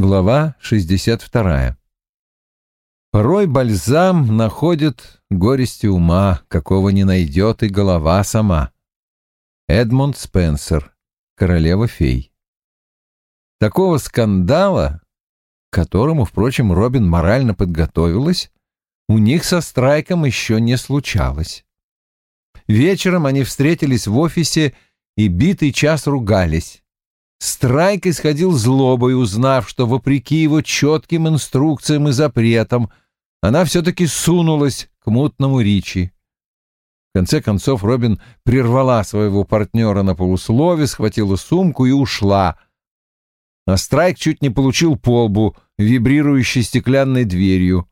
Глава 62. Порой бальзам находит горести ума, какого не найдет и голова сама. Эдмонд Спенсер, королева фей. Такого скандала, к которому, впрочем, Робин морально подготовилась, у них со Страйком еще не случалось. Вечером они встретились в офисе и битый час ругались. Страйк исходил злобой, узнав, что, вопреки его четким инструкциям и запретам, она все-таки сунулась к мутному Ричи. В конце концов Робин прервала своего партнера на полуслове, схватила сумку и ушла. А Страйк чуть не получил полбу, вибрирующей стеклянной дверью.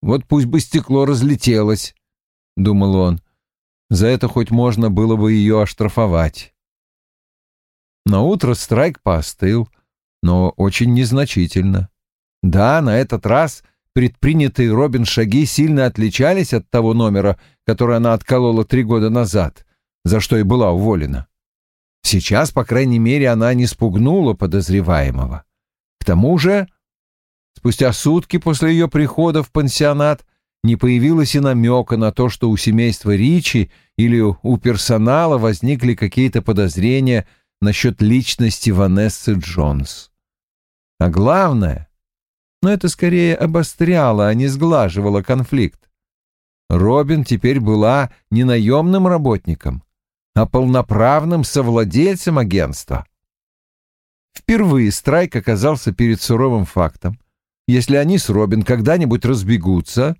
«Вот пусть бы стекло разлетелось», — думал он. «За это хоть можно было бы ее оштрафовать». На утро страйк поостыл, но очень незначительно. Да, на этот раз предпринятые Робин шаги сильно отличались от того номера, который она отколола три года назад, за что и была уволена. Сейчас, по крайней мере, она не спугнула подозреваемого. К тому же, спустя сутки после ее прихода в пансионат не появилось и намека на то, что у семейства Ричи или у персонала возникли какие-то подозрения – насчет личности Ванессы Джонс. А главное, но это скорее обостряло, а не сглаживало конфликт. Робин теперь была не наемным работником, а полноправным совладельцем агентства. Впервые Страйк оказался перед суровым фактом. Если они с Робин когда-нибудь разбегутся,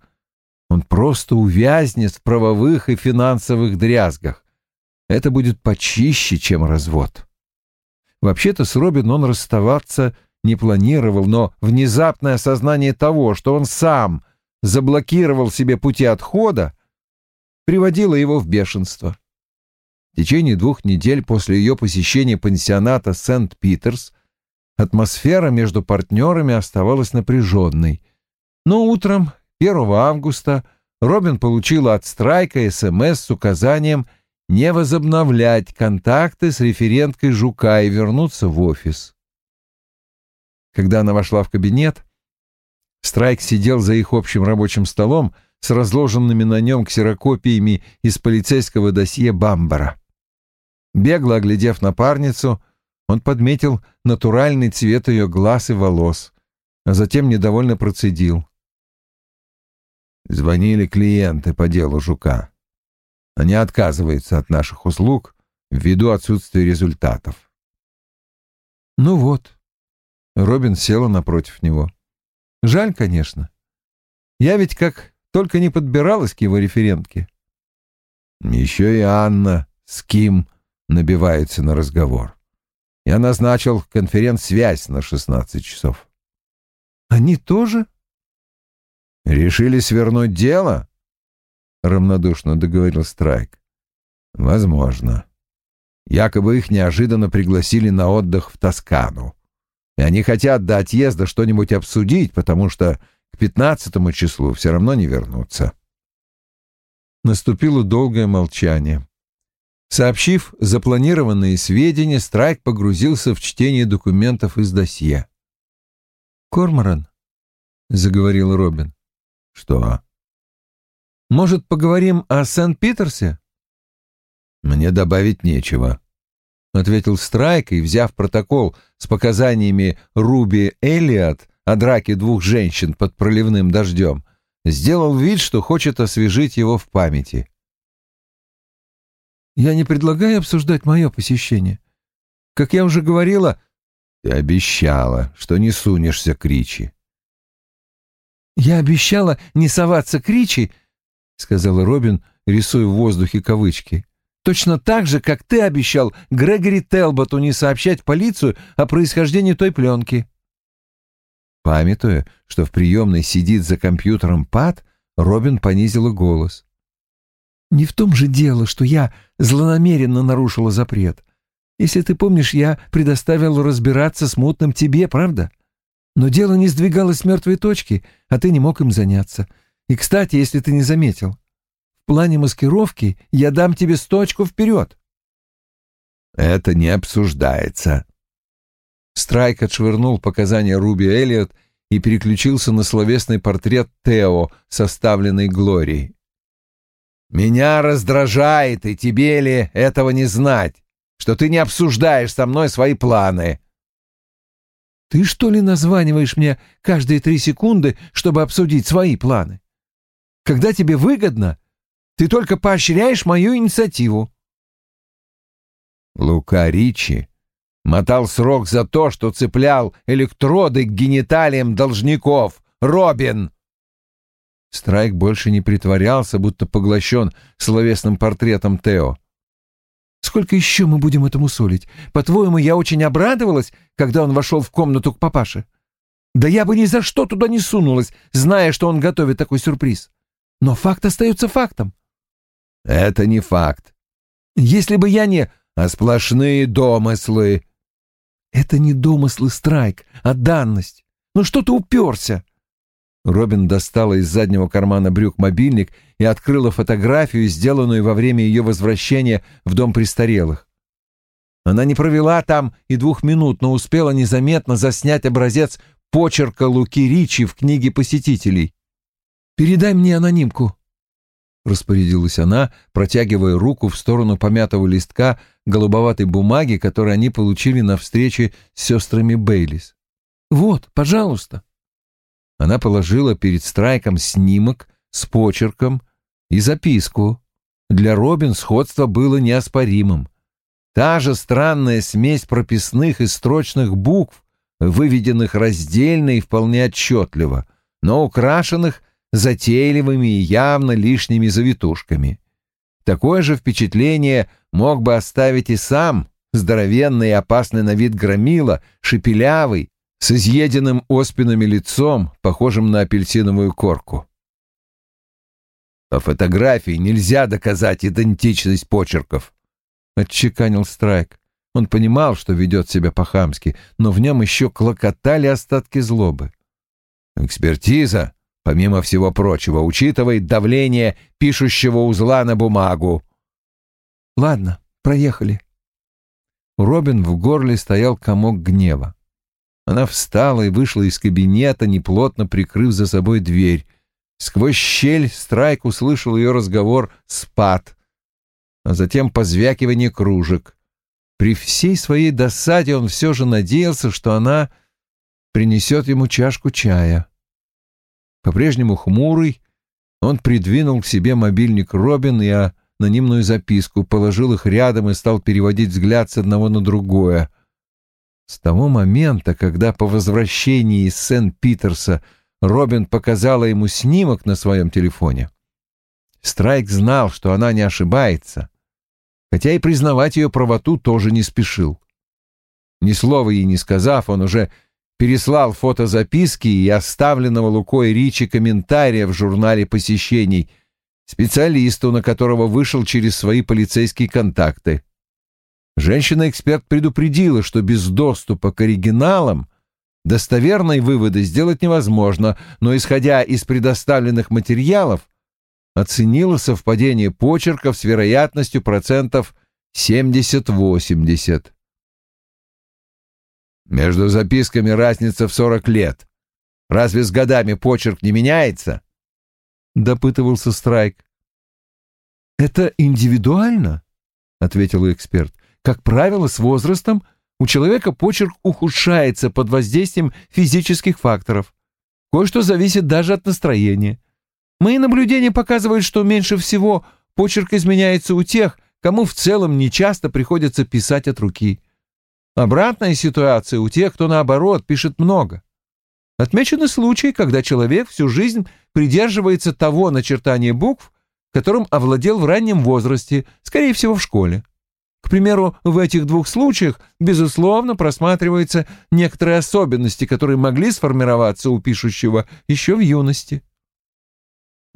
он просто увязнет в правовых и финансовых дрязгах. Это будет почище, чем развод. Вообще-то с Робин он расставаться не планировал, но внезапное осознание того, что он сам заблокировал себе пути отхода, приводило его в бешенство. В течение двух недель после ее посещения пансионата Сент-Питерс атмосфера между партнерами оставалась напряженной. Но утром, 1 августа, Робин получила от Страйка СМС с указанием – не возобновлять контакты с референткой Жука и вернуться в офис. Когда она вошла в кабинет, Страйк сидел за их общим рабочим столом с разложенными на нем ксерокопиями из полицейского досье Бамбара. Бегло оглядев напарницу, он подметил натуральный цвет ее глаз и волос, а затем недовольно процедил. Звонили клиенты по делу Жука. Они отказываются от наших услуг ввиду отсутствия результатов. Ну вот. Робин села напротив него. Жаль, конечно. Я ведь как только не подбиралась к его референтке. Еще и Анна с Ким набивается на разговор. Я назначил конференц-связь на 16 часов. Они тоже? Решили свернуть дело? Равнодушно договорил Страйк. Возможно. Якобы их неожиданно пригласили на отдых в Тоскану. И они хотят до отъезда что-нибудь обсудить, потому что к пятнадцатому числу все равно не вернутся. Наступило долгое молчание. Сообщив запланированные сведения, Страйк погрузился в чтение документов из досье. «Корморан», — заговорил Робин. «Что?» Может, поговорим о Сент-Питерсе?» «Мне добавить нечего», — ответил Страйк и, взяв протокол с показаниями Руби Элliot о драке двух женщин под проливным дождем, сделал вид, что хочет освежить его в памяти. «Я не предлагаю обсуждать мое посещение. Как я уже говорила...» «Ты обещала, что не сунешься к Ричи». «Я обещала не соваться к Ричи — сказала Робин, рисуя в воздухе кавычки. «Точно так же, как ты обещал Грегори Телботу не сообщать полицию о происхождении той пленки». Памятуя, что в приемной сидит за компьютером Пат, Робин понизила голос. «Не в том же дело, что я злонамеренно нарушила запрет. Если ты помнишь, я предоставил разбираться с мутным тебе, правда? Но дело не сдвигалось с мертвой точки, а ты не мог им заняться. И, кстати, если ты не заметил, в плане маскировки я дам тебе сточку вперед. Это не обсуждается. Страйк отшвырнул показания Руби Эллиот и переключился на словесный портрет Тео, составленный Глорией. «Меня раздражает, и тебе ли этого не знать, что ты не обсуждаешь со мной свои планы?» «Ты что ли названиваешь мне каждые три секунды, чтобы обсудить свои планы? Когда тебе выгодно, ты только поощряешь мою инициативу». Лука Ричи мотал срок за то, что цеплял электроды к гениталиям должников. Робин! Страйк больше не притворялся, будто поглощен словесным портретом Тео. «Сколько еще мы будем этому солить? По-твоему, я очень обрадовалась, когда он вошел в комнату к папаше? Да я бы ни за что туда не сунулась, зная, что он готовит такой сюрприз. Но факт остается фактом». «Это не факт. Если бы я не...» «А сплошные домыслы», это не домыслы Страйк, а данность. Ну что ты уперся? Робин достала из заднего кармана брюк мобильник и открыла фотографию, сделанную во время ее возвращения в дом престарелых. Она не провела там и двух минут, но успела незаметно заснять образец почерка Луки Ричи в книге посетителей. «Передай мне анонимку», — распорядилась она, протягивая руку в сторону помятого листка голубоватой бумаги, который они получили на встрече с сестрами Бейлис. «Вот, пожалуйста». Она положила перед Страйком снимок с почерком и записку. Для Робин сходство было неоспоримым. Та же странная смесь прописных и строчных букв, выведенных раздельно и вполне отчетливо, но украшенных затейливыми и явно лишними завитушками. Такое же впечатление мог бы оставить и сам здоровенный и опасный на вид громила, шепелявый, с изъеденным оспинами лицом, похожим на апельсиновую корку. По фотографии нельзя доказать идентичность почерков, — отчеканил Страйк. Он понимал, что ведет себя по-хамски, но в нем еще клокотали остатки злобы. Экспертиза помимо всего прочего, учитывает давление пишущего узла на бумагу. «Ладно, проехали». Робин в горле стоял комок гнева. Она встала и вышла из кабинета, неплотно прикрыв за собой дверь. Сквозь щель Страйк услышал ее разговор с Пат, а затем позвякивание кружек. При всей своей досаде он все же надеялся, что она принесет ему чашку чая. По-прежнему хмурый, он придвинул к себе мобильник Робин и анонимную записку, положил их рядом и стал переводить взгляд с одного на другое. С того момента, когда по возвращении из Сент-Питерса Робин показала ему снимок на своем телефоне, Страйк знал, что она не ошибается, хотя и признавать ее правоту тоже не спешил. Ни слова ей не сказав, он уже переслал фотозаписки и оставленного Лукой Ричи комментария в журнале посещений специалисту, на которого вышел через свои полицейские контакты. Женщина-эксперт предупредила, что без доступа к оригиналам достоверные выводы сделать невозможно, но, исходя из предоставленных материалов, оценила совпадение почерков с вероятностью процентов 70-80. Между записками разница в сорок лет. Разве с годами почерк не меняется? Допытывался Страйк. Это индивидуально, ответил эксперт. Как правило, с возрастом у человека почерк ухудшается под воздействием физических факторов. Кое-что зависит даже от настроения. Мои наблюдения показывают, что меньше всего почерк изменяется у тех, кому в целом нечасто приходится писать от руки. Обратная ситуация у тех, кто наоборот пишет много. Отмечены случаи, когда человек всю жизнь придерживается того начертания букв, которым овладел в раннем возрасте, скорее всего, в школе. К примеру, в этих двух случаях, безусловно, просматриваются некоторые особенности, которые могли сформироваться у пишущего еще в юности.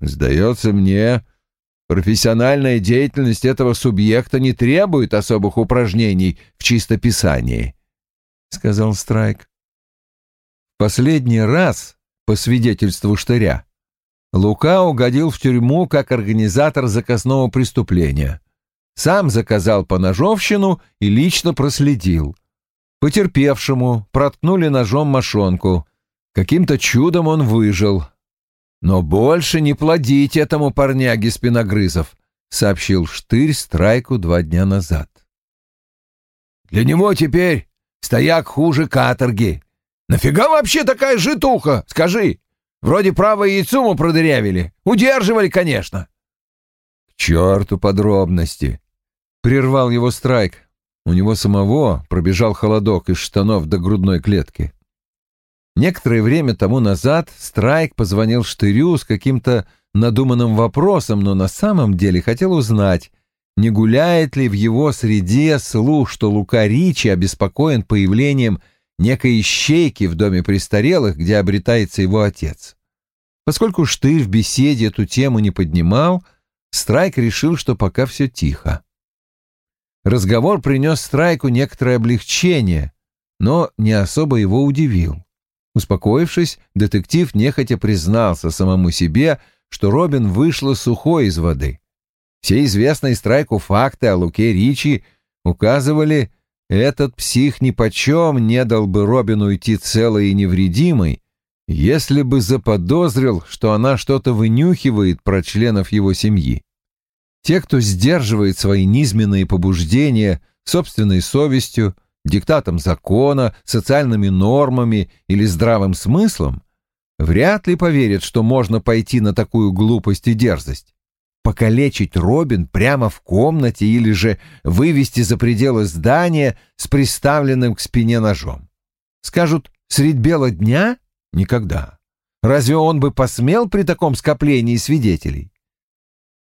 «Сдается мне, Профессиональная деятельность этого субъекта не требует особых упражнений в чистописании, — сказал Страйк. Последний раз, по свидетельству Штыря, Лука угодил в тюрьму как организатор заказного преступления. Сам заказал поножовщину и лично проследил. Потерпевшему проткнули ножом мошонку. Каким-то чудом он выжил. «Но больше не плодить этому парняге спиногрызов», — сообщил Штырь Страйку два дня назад. «Для него теперь стояк хуже каторги. Нафига вообще такая житуха, скажи? Вроде правое яйцо мы продырявили. Удерживали, конечно». «К черту подробности», — прервал его Страйк. У него самого пробежал холодок из штанов до грудной клетки. Некоторое время тому назад Страйк позвонил Штырю с каким-то надуманным вопросом, но на самом деле хотел узнать, не гуляет ли в его среде слух, что Лука Ричи обеспокоен появлением некой ищейки в доме престарелых, где обретается его отец. Поскольку Штырь в беседе эту тему не поднимал, Страйк решил, что пока все тихо. Разговор принес Страйку некоторое облегчение, но не особо его удивил. Успокоившись, детектив нехотя признался самому себе, что Робин вышла сухой из воды. Все известные Страйку факты о Луке Ричи указывали, этот псих нипочем не дал бы Робину уйти целой и невредимой, если бы заподозрил, что она что-то вынюхивает про членов его семьи. Те, кто сдерживает свои низменные побуждения собственной совестью, диктатом закона, социальными нормами или здравым смыслом, вряд ли поверят, что можно пойти на такую глупость и дерзость. Покалечить Робин прямо в комнате или же вывести за пределы здания с приставленным к спине ножом. Скажут, средь бела дня? Никогда. Разве он бы посмел при таком скоплении свидетелей?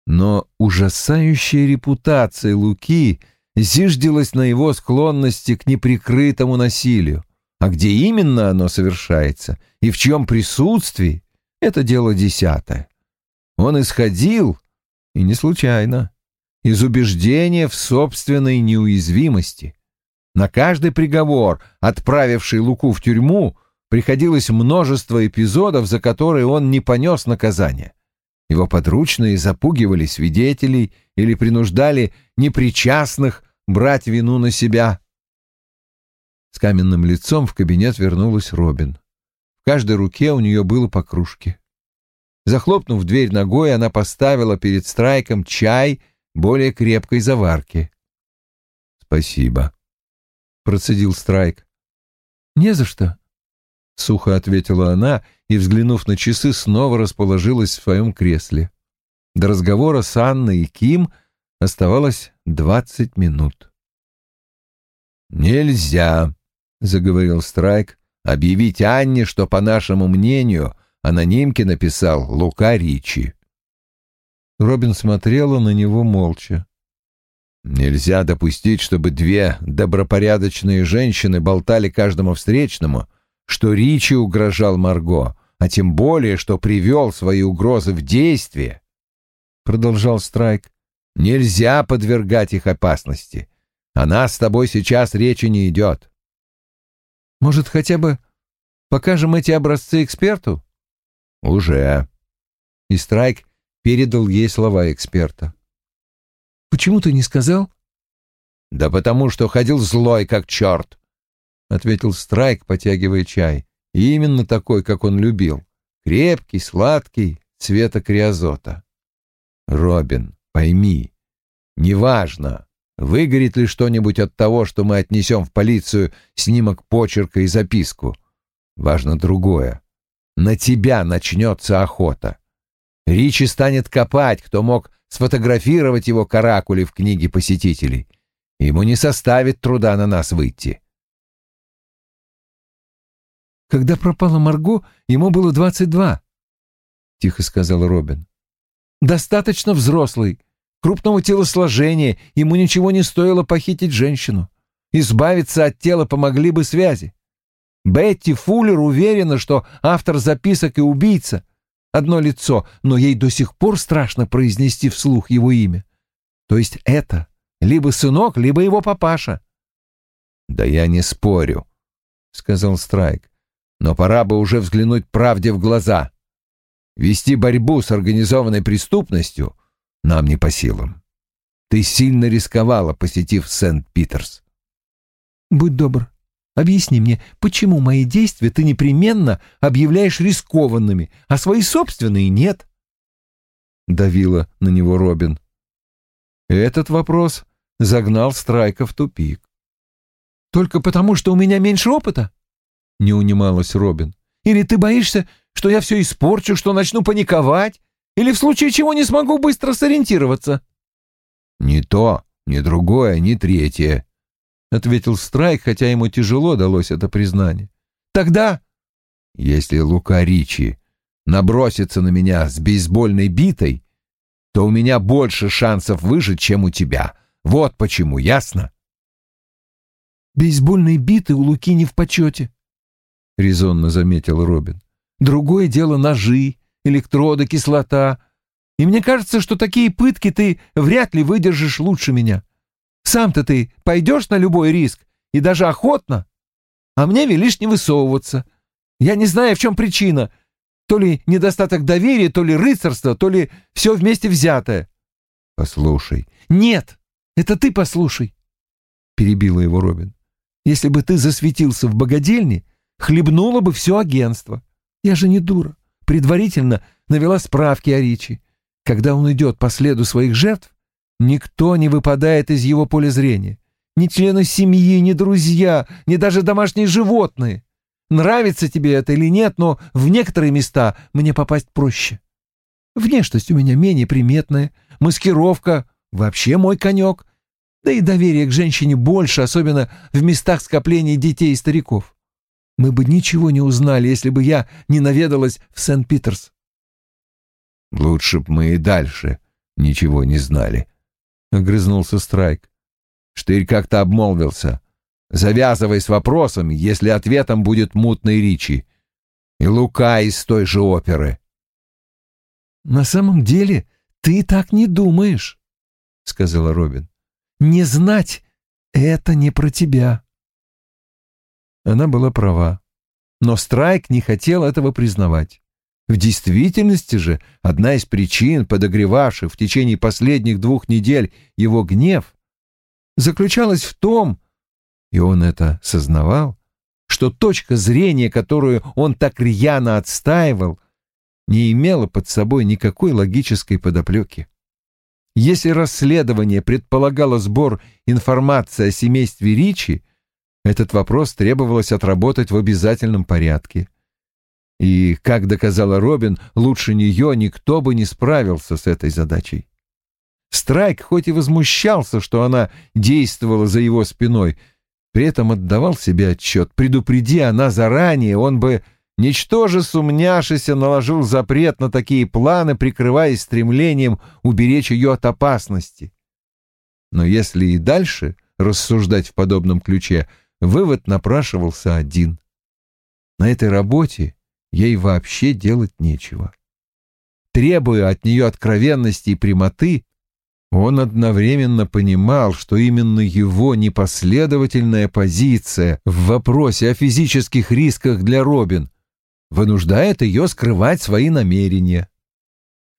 Но ужасающая репутация Луки — зиждилось на его склонности к неприкрытому насилию. А где именно оно совершается и в чьем присутствии — это дело десятое. Он исходил, и не случайно, из убеждения в собственной неуязвимости. На каждый приговор, отправивший Луку в тюрьму, приходилось множество эпизодов, за которые он не понес наказания. Его подручные запугивали свидетелей или принуждали непричастных брать вину на себя. С каменным лицом в кабинет вернулась Робин. В каждой руке у нее было по кружке. Захлопнув дверь ногой, она поставила перед Страйком чай более крепкой заварки. «Спасибо», — процедил Страйк. «Не за что», — сухо ответила она и, взглянув на часы, снова расположилась в своем кресле. До разговора с Анной и Ким оставалось двадцать минут. «Нельзя», — заговорил Страйк, — «объявить Анне, что, по нашему мнению, анонимки написал Лука Ричи». Робин смотрела на него молча. «Нельзя допустить, чтобы две добропорядочные женщины болтали каждому встречному, что Ричи угрожал Марго, а тем более, что привел свои угрозы в действие, — продолжал Страйк. Нельзя подвергать их опасности. О нас с тобой сейчас речи не идет. Может, хотя бы покажем эти образцы эксперту? Уже. И Страйк передал ей слова эксперта. Почему ты не сказал? Да потому что ходил злой, как черт, — ответил Страйк, потягивая чай. И именно такой, как он любил. Крепкий, сладкий, цвета криозота. Робин, Пойми, неважно, выгорит ли что-нибудь от того, что мы отнесем в полицию снимок почерка и записку. Важно другое. На тебя начнется охота. Ричи станет копать, кто мог сфотографировать его каракули в книге посетителей. Ему не составит труда на нас выйти. Когда пропала Марго, ему было двадцать два, — тихо сказал Робин. Достаточно взрослый, крупного телосложения, ему ничего не стоило похитить женщину. Избавиться от тела помогли бы связи. Бетти Фуллер уверена, что автор записок и убийца — одно лицо, но ей до сих пор страшно произнести вслух его имя. То есть это либо сынок, либо его папаша. «Да я не спорю», — сказал Страйк, — «но пора бы уже взглянуть правде в глаза. Вести борьбу с организованной преступностью — нам не по силам. Ты сильно рисковала, посетив Сент-Питерс. Будь добр, Объясни мне, почему мои действия ты непременно объявляешь рискованными, а свои собственные нет?» Давила на него Робин. Этот вопрос загнал Страйка в тупик. «Только потому, что у меня меньше опыта?» — не унималась Робин. «Или ты боишься, что я все испорчу, что начну паниковать? Или в случае чего не смогу быстро сориентироваться?» «Ни то, ни другое, ни третье», — ответил Страйк, хотя ему тяжело далось это признание. «Тогда...» «Если Лука Ричи набросится на меня с бейсбольной битой, то у меня больше шансов выжить, чем у тебя. Вот почему, ясно?» «Бейсбольные биты у Луки не в почете», — резонно заметил Робин. «Другое дело ножи, электроды, кислота. И мне кажется, что такие пытки ты вряд ли выдержишь лучше меня. Сам-то ты пойдешь на любой риск, и даже охотно. А мне велишь не высовываться. Я не знаю, в чем причина. То ли недостаток доверия, то ли рыцарство, то ли все вместе взятое. Послушай. Нет, это ты послушай, — перебила его Робин. Если бы ты засветился в богадельне, хлебнуло бы все агентство. Я же не дура. Предварительно навела справки о Ричи. Когда он идет по следу своих жертв, никто не выпадает из его поля зрения. Ни члены семьи, ни друзья, ни даже домашние животные. Нравится тебе это или нет, но в некоторые места мне попасть проще. Внешность у меня менее приметная, маскировка вообще мой конек, да и доверие к женщине больше, особенно в местах скопления детей и стариков. Мы бы ничего не узнали, если бы я не наведалась в Сент-Питерс. Лучше б мы и дальше ничего не знали, — огрызнулся Страйк. Штырь как-то обмолвился. Завязывай с вопросами, если ответом будет мутный Ричи. И Лука из той же оперы. «На самом деле ты так не думаешь», — сказала Робин. «Не знать — это не про тебя». Она была права, но Страйк не хотел этого признавать. В действительности же одна из причин, подогревавших в течение последних двух недель его гнев, заключалась в том, и он это сознавал, что точка зрения, которую он так рьяно отстаивал, не имела под собой никакой логической подоплеки. Если расследование предполагало сбор информации о семействе Ричи, этот вопрос требовалось отработать в обязательном порядке. И, как доказала Робин, лучше нее никто бы не справился с этой задачей. Страйк хоть и возмущался, что она действовала за его спиной, при этом отдавал себе отчет. Предупреди она заранее, он бы, ничтоже сумняшися, наложил запрет на такие планы, прикрываясь стремлением уберечь ее от опасности. Но если и дальше рассуждать в подобном ключе, вывод напрашивался один. На этой работе ей вообще делать нечего. Требуя от нее откровенности и прямоты, он одновременно понимал, что именно его непоследовательная позиция в вопросе о физических рисках для Робин вынуждает ее скрывать свои намерения.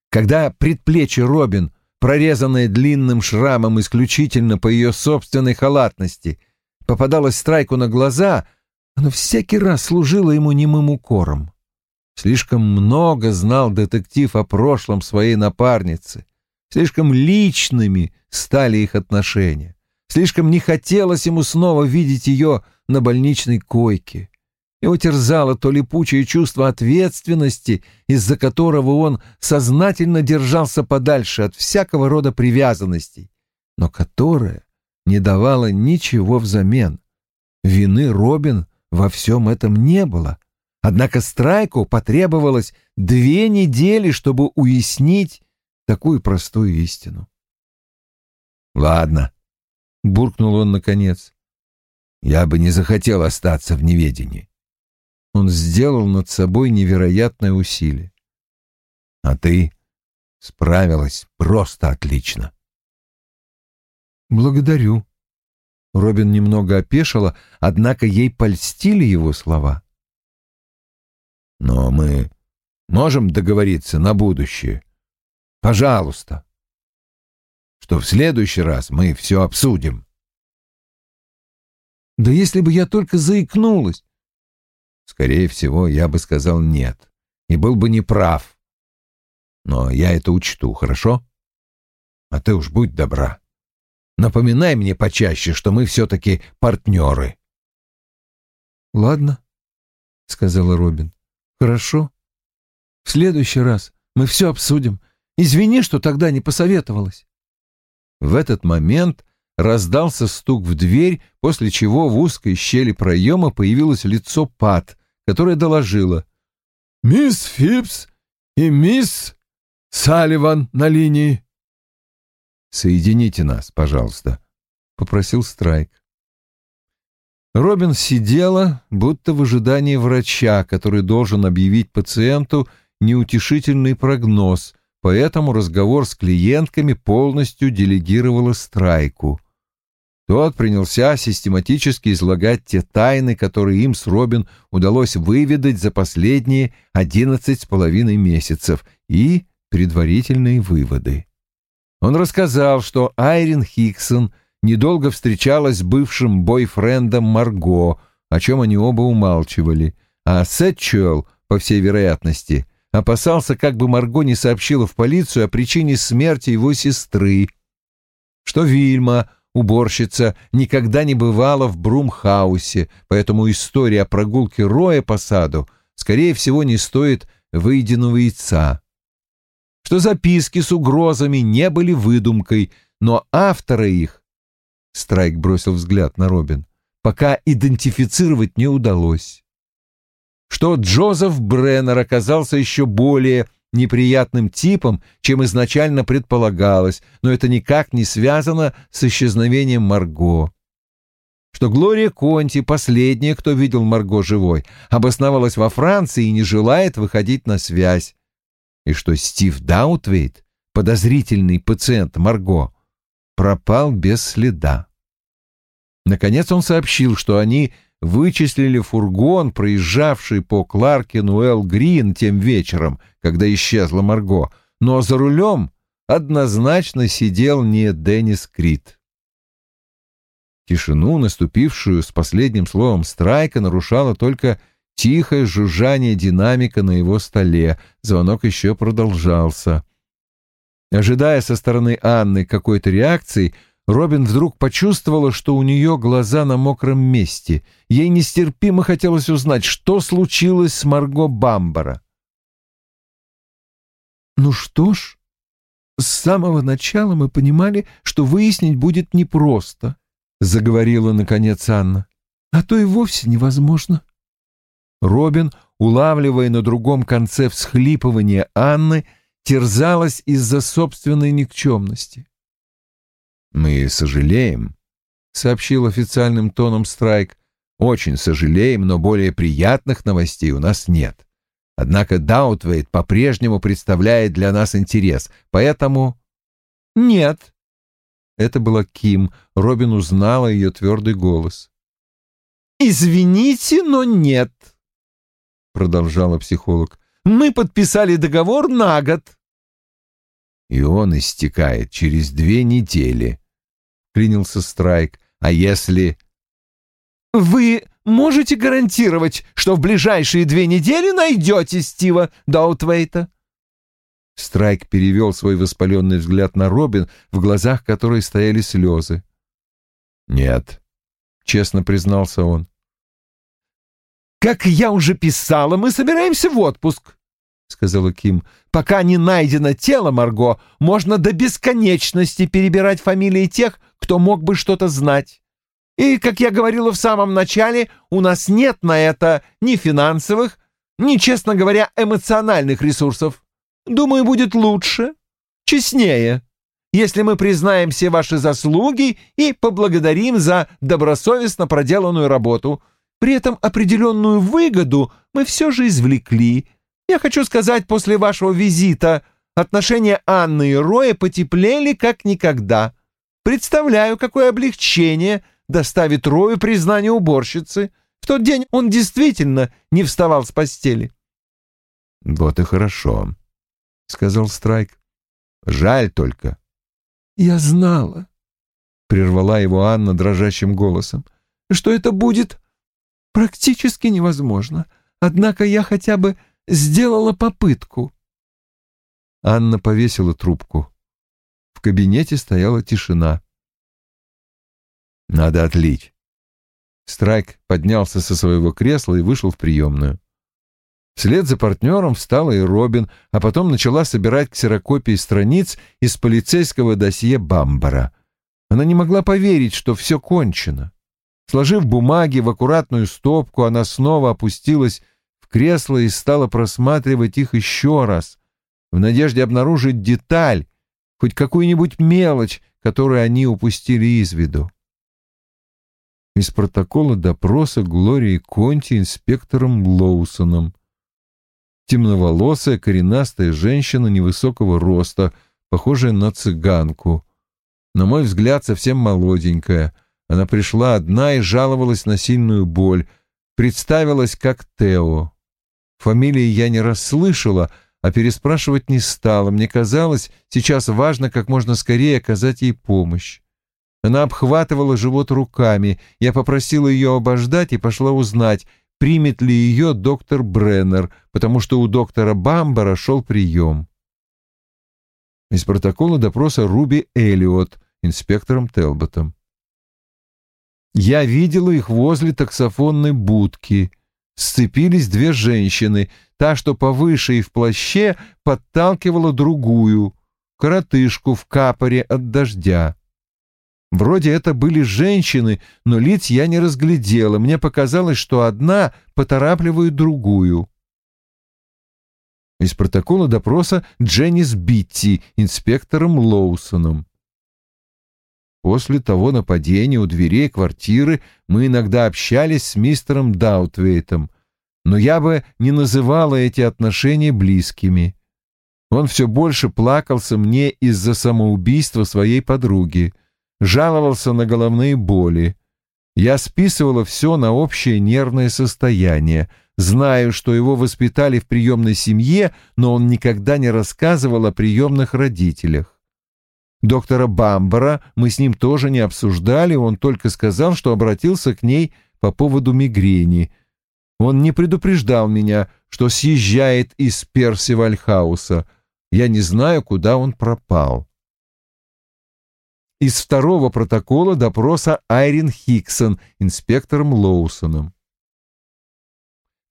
Когда предплечье Робин, прорезанное длинным шрамом исключительно по ее собственной халатности, попадалось Страйку на глаза, оно всякий раз служило ему немым укором. Слишком много знал детектив о прошлом своей напарницы. Слишком личными стали их отношения. Слишком не хотелось ему снова видеть ее на больничной койке. Его терзало то липучее чувство ответственности, из-за которого он сознательно держался подальше от всякого рода привязанностей, но которое не давало ничего взамен. Вины Робин во всем этом не было. Однако Страйку потребовалось две недели, чтобы уяснить такую простую истину. «Ладно», — буркнул он наконец, — «я бы не захотел остаться в неведении». Он сделал над собой невероятное усилие. «А ты справилась просто отлично». «Благодарю». Робин немного опешила, однако ей польстили его слова. Но мы можем договориться на будущее. Пожалуйста. Что в следующий раз мы все обсудим. Да если бы я только заикнулась. Скорее всего, я бы сказал нет. И был бы неправ. Но я это учту, хорошо? А ты уж будь добра. Напоминай мне почаще, что мы все-таки партнеры. Ладно, — сказала Робин. Хорошо. В следующий раз мы все обсудим. Извини, что тогда не посоветовалась. В этот момент раздался стук в дверь, после чего в узкой щели проема появилось лицо Пат, которое доложило. «Мисс Фипс и мисс Салливан на линии». «Соедините нас, пожалуйста», — попросил Страйк. Робин сидела, будто в ожидании врача, который должен объявить пациенту неутешительный прогноз, поэтому разговор с клиентками полностью делегировала Страйку. Тот принялся систематически излагать те тайны, которые им с Робин удалось выведать за последние одиннадцать с половиной месяцев, и предварительные выводы. Он рассказал, что Айрин Хиксон недолго встречалась с бывшим бойфрендом Марго, о чем они оба умалчивали, а Сетчуэлл, по всей вероятности, опасался, как бы Марго не сообщила в полицию о причине смерти его сестры, что Вильма, уборщица, никогда не бывала в Брумхаусе, поэтому история о прогулке Роя по саду, скорее всего, не стоит выеденного яйца что записки с угрозами не были выдумкой, но авторы их, Страйк бросил взгляд на Робин, пока идентифицировать не удалось. Что Джозеф Бреннер оказался еще более неприятным типом, чем изначально предполагалось, но это никак не связано с исчезновением Марго. Что Глория Конти, последняя, кто видел Марго живой, обосновалась во Франции и не желает выходить на связь и что Стив Даутвейт, подозрительный пациент Марго, пропал без следа. Наконец он сообщил, что они вычислили фургон, проезжавший по Кларкенуэлл Грин тем вечером, когда исчезла Марго, но за рулем однозначно сидел не Деннис Крит. Тишину, наступившую с последним словом страйка, нарушала только Тихое жужжание динамика на его столе. Звонок еще продолжался. Ожидая со стороны Анны какой-то реакции, Робин вдруг почувствовала, что у нее глаза на мокром месте. Ей нестерпимо хотелось узнать, что случилось с Марго Бамбара. «Ну что ж, с самого начала мы понимали, что выяснить будет непросто», — заговорила наконец Анна. «А то и вовсе невозможно». Робин, улавливая на другом конце всхлипывания Анны, терзалась из-за собственной никчемности. «Мы сожалеем», — сообщил официальным тоном Страйк. «Очень сожалеем, но более приятных новостей у нас нет. Однако Даутвейт по-прежнему представляет для нас интерес, поэтому...» «Нет». Это была Ким. Робин узнала ее твердый голос. «Извините, но нет» продолжала психолог. Мы подписали договор на год. И он истекает через две недели, клянился Страйк. А если... Вы можете гарантировать, что в ближайшие две недели найдете Стива Даутвейта? Страйк перевел свой воспаленный взгляд на Робин, в глазах которой стояли слезы. «Нет», — честно признался он. «Как я уже писала, мы собираемся в отпуск», — сказала Ким. «Пока не найдено тело Марго, можно до бесконечности перебирать фамилии тех, кто мог бы что-то знать. И, как я говорила в самом начале, у нас нет на это ни финансовых, ни, честно говоря, эмоциональных ресурсов. Думаю, будет лучше, честнее, если мы признаем все ваши заслуги и поблагодарим за добросовестно проделанную работу». При этом определенную выгоду мы все же извлекли. Я хочу сказать, после вашего визита отношения Анны и Роя потеплели как никогда. Представляю, какое облегчение доставит Рою признание уборщицы. В тот день он действительно не вставал с постели. — Вот и хорошо, — сказал Страйк. — Жаль только. — Я знала, — прервала его Анна дрожащим голосом. что это будет практически невозможно. Однако я хотя бы сделала попытку. Анна повесила трубку. В кабинете стояла тишина. «Надо отлить». Страйк поднялся со своего кресла и вышел в приемную. Вслед за партнером встала и Робин, а потом начала собирать ксерокопии страниц из полицейского досье Бамбара. Она не могла поверить, что все кончено. Сложив бумаги в аккуратную стопку, она снова опустилась в кресло и стала просматривать их еще раз, в надежде обнаружить деталь, хоть какую-нибудь мелочь, которую они упустили из виду. Из протокола допроса Глории Конти инспектором Лоусоном темноволосая, коренастая женщина невысокого роста, похожая на цыганку. На мой взгляд, совсем молоденькая. Она пришла одна и жаловалась на сильную боль. Представилась как Тео. Фамилии я не расслышала, а переспрашивать не стала. Мне казалось, сейчас важно как можно скорее оказать ей помощь. Она обхватывала живот руками. Я попросила ее обождать и пошла узнать, примет ли ее доктор Бреннер, потому что у доктора Бамбара шел прием. Из протокола допроса Руби Эллиот, инспектором Телботом. Я видела их возле таксофонной будки. Сцепились две женщины. Та, что повыше и в плаще, подталкивала другую, коротышку в капоре от дождя. Вроде это были женщины, но лиц я не разглядела. Мне показалось, что одна поторапливает другую. Из протокола допроса Дженнис Битти, инспектором Лоусоном. После того нападения у дверей квартиры мы иногда общались с мистером Даутвейтом, но я бы не называла эти отношения близкими. Он все больше плакался мне из-за самоубийства своей подруги — жаловался на головные боли. Я списывала все на общее нервное состояние. Знаю, что его воспитали в приемной семье, но он никогда не рассказывал о приемных родителях. Доктора Бамбара мы с ним тоже не обсуждали, он только сказал, что обратился к ней по поводу мигрени. Он не предупреждал меня, что съезжает из Персивальхауса. Я не знаю, куда он пропал из второго протокола допроса Айрин Хиксон инспектором Лоусоном.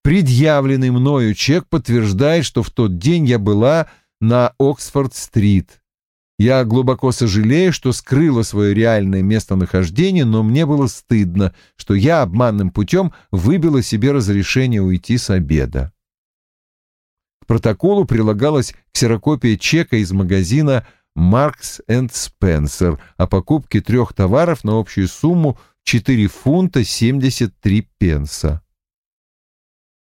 Предъявленный мною чек подтверждает, что в тот день я была на Оксфорд-стрит. Я глубоко сожалею, что скрыла свое реальное местонахождение, но мне было стыдно, что я обманным путем выбила себе разрешение уйти с обеда. К протоколу прилагалась ксерокопия чека из магазина Маркс энд Спенсер о покупке трех товаров на общую сумму 4 фунта 73 пенса.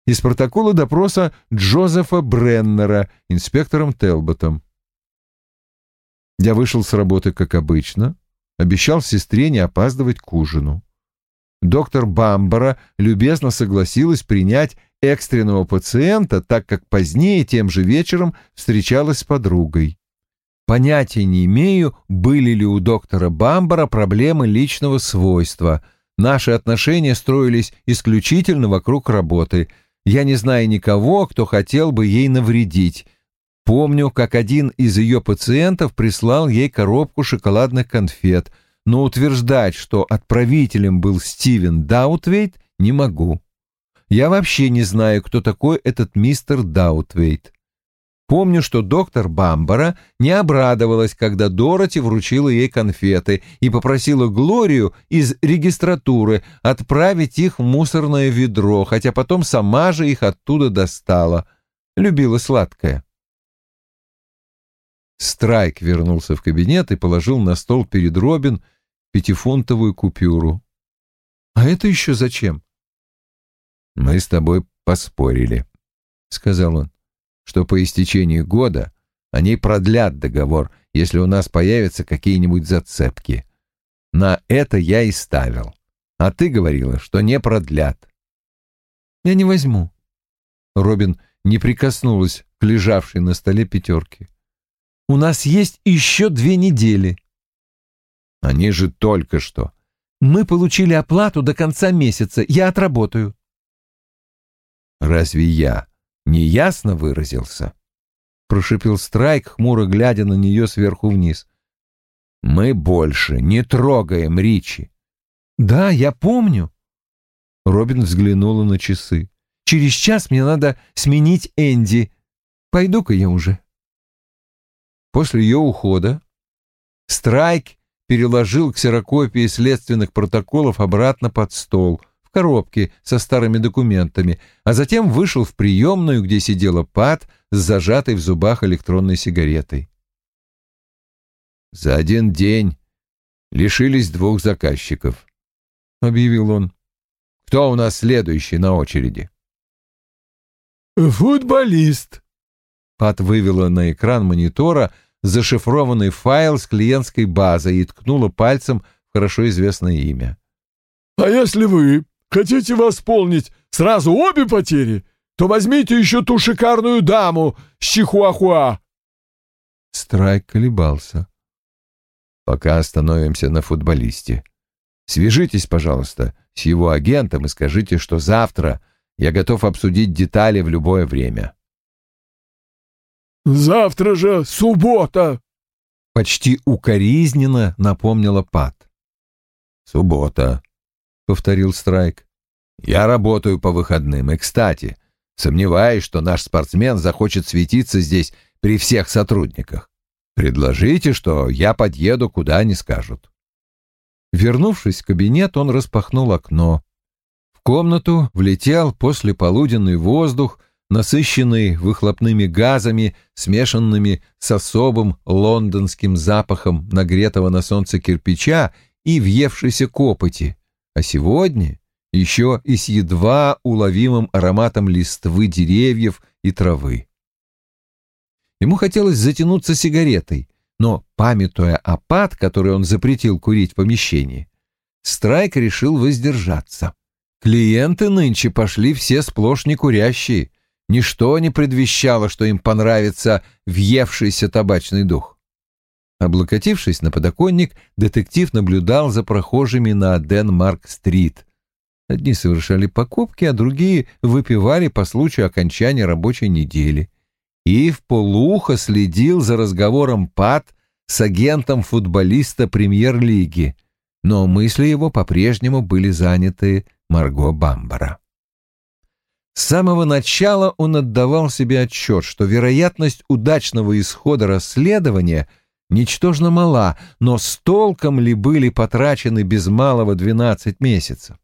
Из протокола допроса Джозефа Бреннера инспектором Телботом. Я вышел с работы, как обычно, обещал сестре не опаздывать к ужину. Доктор Бамбара любезно согласилась принять экстренного пациента, так как позднее тем же вечером встречалась с подругой. Понятия не имею, были ли у доктора Бамбара проблемы личного свойства. Наши отношения строились исключительно вокруг работы. Я не знаю никого, кто хотел бы ей навредить. Помню, как один из ее пациентов прислал ей коробку шоколадных конфет, но утверждать, что отправителем был Стивен Даутвейт, не могу. Я вообще не знаю, кто такой этот мистер Даутвейт. Помню, что доктор Бамбара не обрадовалась, когда Дороти вручила ей конфеты и попросила Глорию из регистратуры отправить их в мусорное ведро, хотя потом сама же их оттуда достала. Любила сладкое. Страйк вернулся в кабинет и положил на стол перед Робин пятифунтовую купюру. «А это еще зачем?» «Мы с тобой поспорили», — сказал он что по истечении года они продлят договор, если у нас появятся какие-нибудь зацепки. На это я и ставил. А ты говорила, что не продлят. Я не возьму. Робин не прикоснулась к лежавшей на столе пятерке. У нас есть еще две недели. Они же только что. Мы получили оплату до конца месяца. Я отработаю. Разве я не ясно выразился? Прошипел Страйк, хмуро глядя на нее сверху вниз. Мы больше не трогаем Ричи. Да, я помню. Робин взглянула на часы. Через час мне надо сменить Энди. Пойду-ка я уже. После ее ухода Страйк переложил ксерокопии следственных протоколов обратно под стол в коробке со старыми документами, а затем вышел в приемную, где сидела Пат с зажатой в зубах электронной сигаретой. «За один день лишились двух заказчиков», — объявил он. «Кто у нас следующий на очереди?» «Футболист», Пат вывела на экран монитора зашифрованный файл с клиентской базой и ткнула пальцем в хорошо известное имя. «А если вы хотите восполнить сразу обе потери, то возьмите еще ту шикарную даму с Чихуахуа». Страйк колебался. «Пока остановимся на футболисте. Свяжитесь, пожалуйста, с его агентом и скажите, что завтра я готов обсудить детали в любое время». «Завтра же суббота!» Почти укоризненно напомнила Пат. «Суббота», — повторил Страйк. «Я работаю по выходным, и, кстати, сомневаюсь, что наш спортсмен захочет светиться здесь при всех сотрудниках. Предложите, что я подъеду, куда они скажут». Вернувшись в кабинет, он распахнул окно. В комнату влетел послеполуденный воздух, насыщенный выхлопными газами, смешанными с особым лондонским запахом нагретого на солнце кирпича и въевшейся копоти, а сегодня еще и с едва уловимым ароматом листвы деревьев и травы. Ему хотелось затянуться сигаретой, но, памятуя о пад, который он запретил курить в помещении, Страйк решил воздержаться. Клиенты нынче пошли все сплошь некурящие, Ничто не предвещало, что им понравится въевшийся табачный дух. Облокотившись на подоконник, детектив наблюдал за прохожими на Денмарк-стрит. Одни совершали покупки, а другие выпивали по случаю окончания рабочей недели. И в полухо следил за разговором Пат с агентом футболиста премьер-лиги, но мысли его по-прежнему были заняты Марго Бамбара. С самого начала он отдавал себе отчет, что вероятность удачного исхода расследования ничтожно мала, но с толком ли были потрачены без малого 12 месяцев?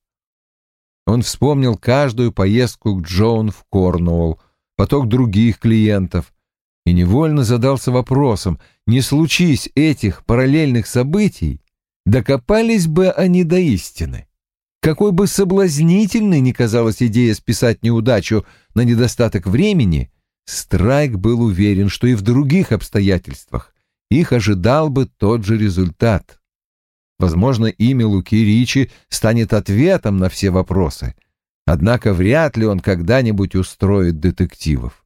Он вспомнил каждую поездку к Джоун в Корнуолл, поток других клиентов, и невольно задался вопросом, не случись этих параллельных событий, докопались бы они до истины. Какой бы соблазнительной ни казалась идея списать неудачу на недостаток времени, Страйк был уверен, что и в других обстоятельствах их ожидал бы тот же результат. Возможно, имя Луки Ричи станет ответом на все вопросы, однако вряд ли он когда-нибудь устроит детективов,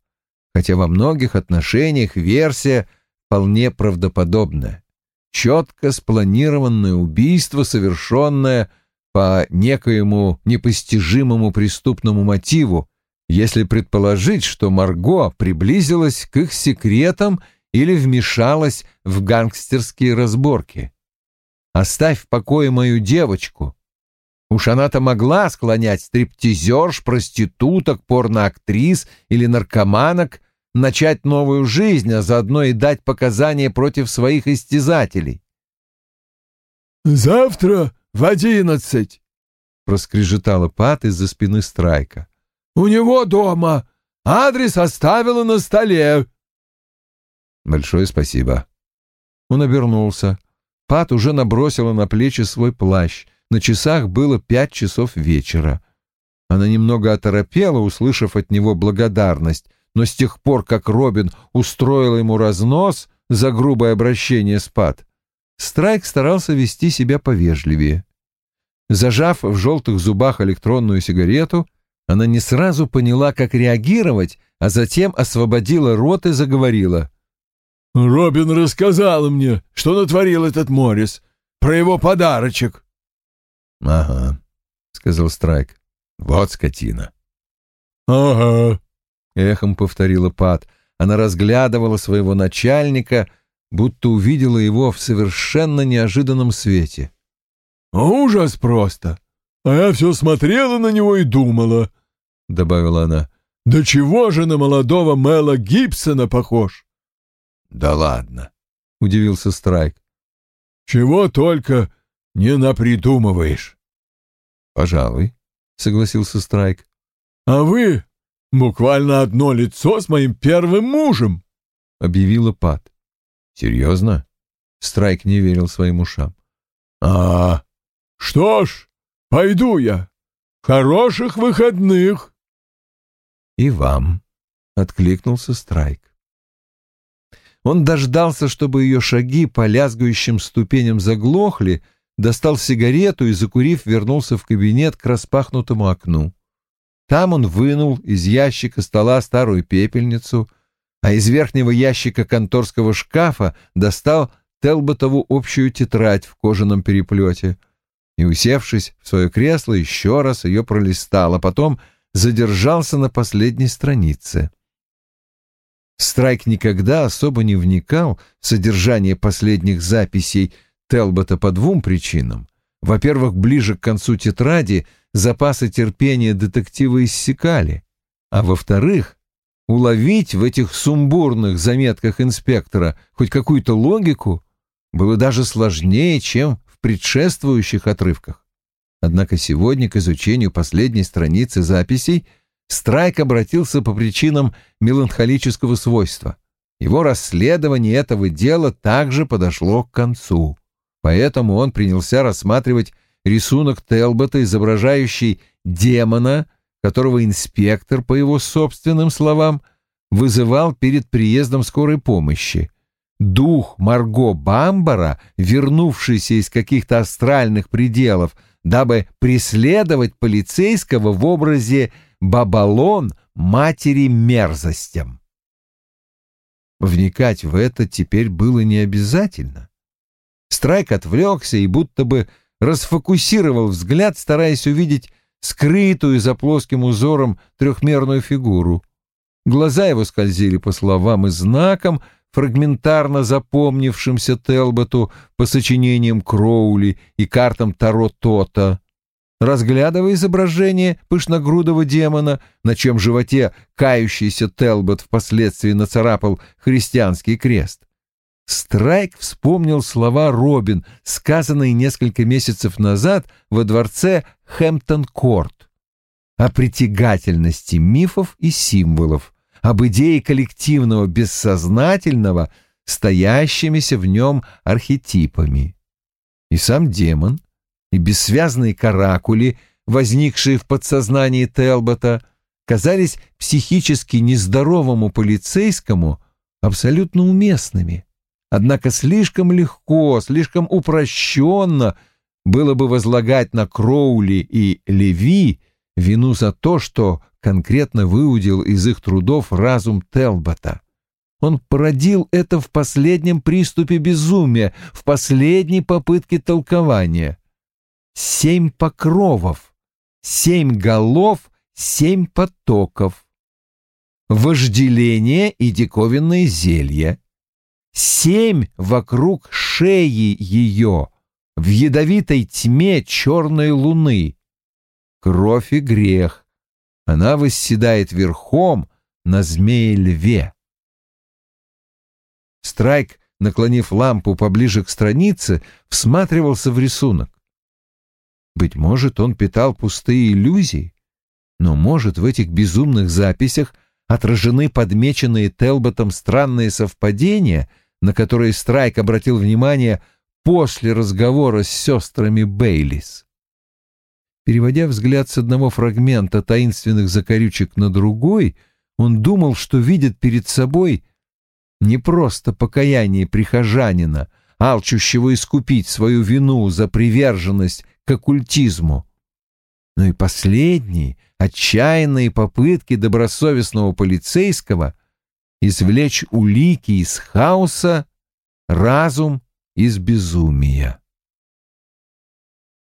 хотя во многих отношениях версия вполне правдоподобная. Четко спланированное убийство, совершенное – по некоему непостижимому преступному мотиву, если предположить, что Марго приблизилась к их секретам или вмешалась в гангстерские разборки. «Оставь в покое мою девочку». Уж она-то могла склонять стриптизерш, проституток, порноактрис или наркоманок начать новую жизнь, а заодно и дать показания против своих истязателей. «Завтра в одиннадцать!» — проскрежетала Пат из-за спины Страйка. «У него дома! Адрес оставила на столе!» «Большое спасибо!» Он обернулся. Пат уже набросила на плечи свой плащ. На часах было пять часов вечера. Она немного оторопела, услышав от него благодарность, но с тех пор, как Робин устроил ему разнос за грубое обращение с Пат, Страйк старался вести себя повежливее. Зажав в желтых зубах электронную сигарету, она не сразу поняла, как реагировать, а затем освободила рот и заговорила. «Робин рассказал мне, что натворил этот Моррис, про его подарочек». «Ага», — сказал Страйк. «Вот скотина». «Ага», — эхом повторила Пат. Она разглядывала своего начальника, будто увидела его в совершенно неожиданном свете. «Ужас просто! А я все смотрела на него и думала», — добавила она. «Да чего же на молодого Мэла Гибсона похож?» «Да ладно», — удивился Страйк. «Чего только не напридумываешь». «Пожалуй», — согласился Страйк. «А вы буквально одно лицо с моим первым мужем», — объявила Пат. «Серьезно?» Страйк не верил своим ушам. «А, что ж, пойду я. Хороших выходных!» «И вам», — откликнулся Страйк. Он дождался, чтобы ее шаги по лязгающим ступеням заглохли, достал сигарету и, закурив, вернулся в кабинет к распахнутому окну. Там он вынул из ящика стола старую пепельницу, а из верхнего ящика конторского шкафа достал Телботову общую тетрадь в кожаном переплете и, усевшись в свое кресло, еще раз ее пролистал, а потом задержался на последней странице. Страйк никогда особо не вникал в содержание последних записей Телбота по двум причинам. Во-первых, ближе к концу тетради запасы терпения детектива иссякали, а во-вторых, уловить в этих сумбурных заметках инспектора хоть какую-то логику было даже сложнее, чем в предшествующих отрывках. Однако сегодня к изучению последней страницы записей – Страйк обратился по причинам меланхолического свойства. Его расследование этого дела также подошло к концу. Поэтому он принялся рассматривать рисунок Телбота, изображающий демона, которого инспектор, по его собственным словам, вызывал перед приездом скорой помощи. Дух Марго Бамбара, вернувшийся из каких-то астральных пределов, дабы преследовать полицейского в образе Бабалон матери мерзостям. Вникать в это теперь было не обязательно. Страйк отвлекся и будто бы расфокусировал взгляд, стараясь увидеть скрытую за плоским узором трехмерную фигуру. Глаза его скользили по словам и знакам, фрагментарно запомнившимся Телботу по сочинениям Кроули и картам Таро Тота разглядывая изображение пышногрудого демона, на чем животе кающийся Телбот впоследствии нацарапал христианский крест. Страйк вспомнил слова Робин, сказанные несколько месяцев назад во дворце Хэмптон-Корт, о притягательности мифов и символов, об идее коллективного бессознательного, стоящимися в нем архетипами. И сам демон — и бессвязные каракули, возникшие в подсознании Телбота, казались психически нездоровому полицейскому абсолютно уместными. Однако слишком легко, слишком упрощенно было бы возлагать на Кроули и Леви вину за то, что конкретно выудил из их трудов разум Телбота. Он породил это в последнем приступе безумия, в последней попытке толкования. Семь покровов, семь голов, семь потоков, вожделение и диковинное зелье, семь вокруг шеи ее, в ядовитой тьме черной луны, кровь и грех, она восседает верхом на змее-льве. Страйк, наклонив лампу поближе к странице, всматривался в рисунок. Быть может, он питал пустые иллюзии, но, может, в этих безумных записях отражены подмеченные Телботом странные совпадения, на которые Страйк обратил внимание после разговора с сестрами Бейлис. Переводя взгляд с одного фрагмента таинственных закорючек на другой, он думал, что видит перед собой не просто покаяние прихожанина, алчущего искупить свою вину за приверженность к оккультизму, но и последние отчаянные попытки добросовестного полицейского извлечь улики из хаоса, разум из безумия.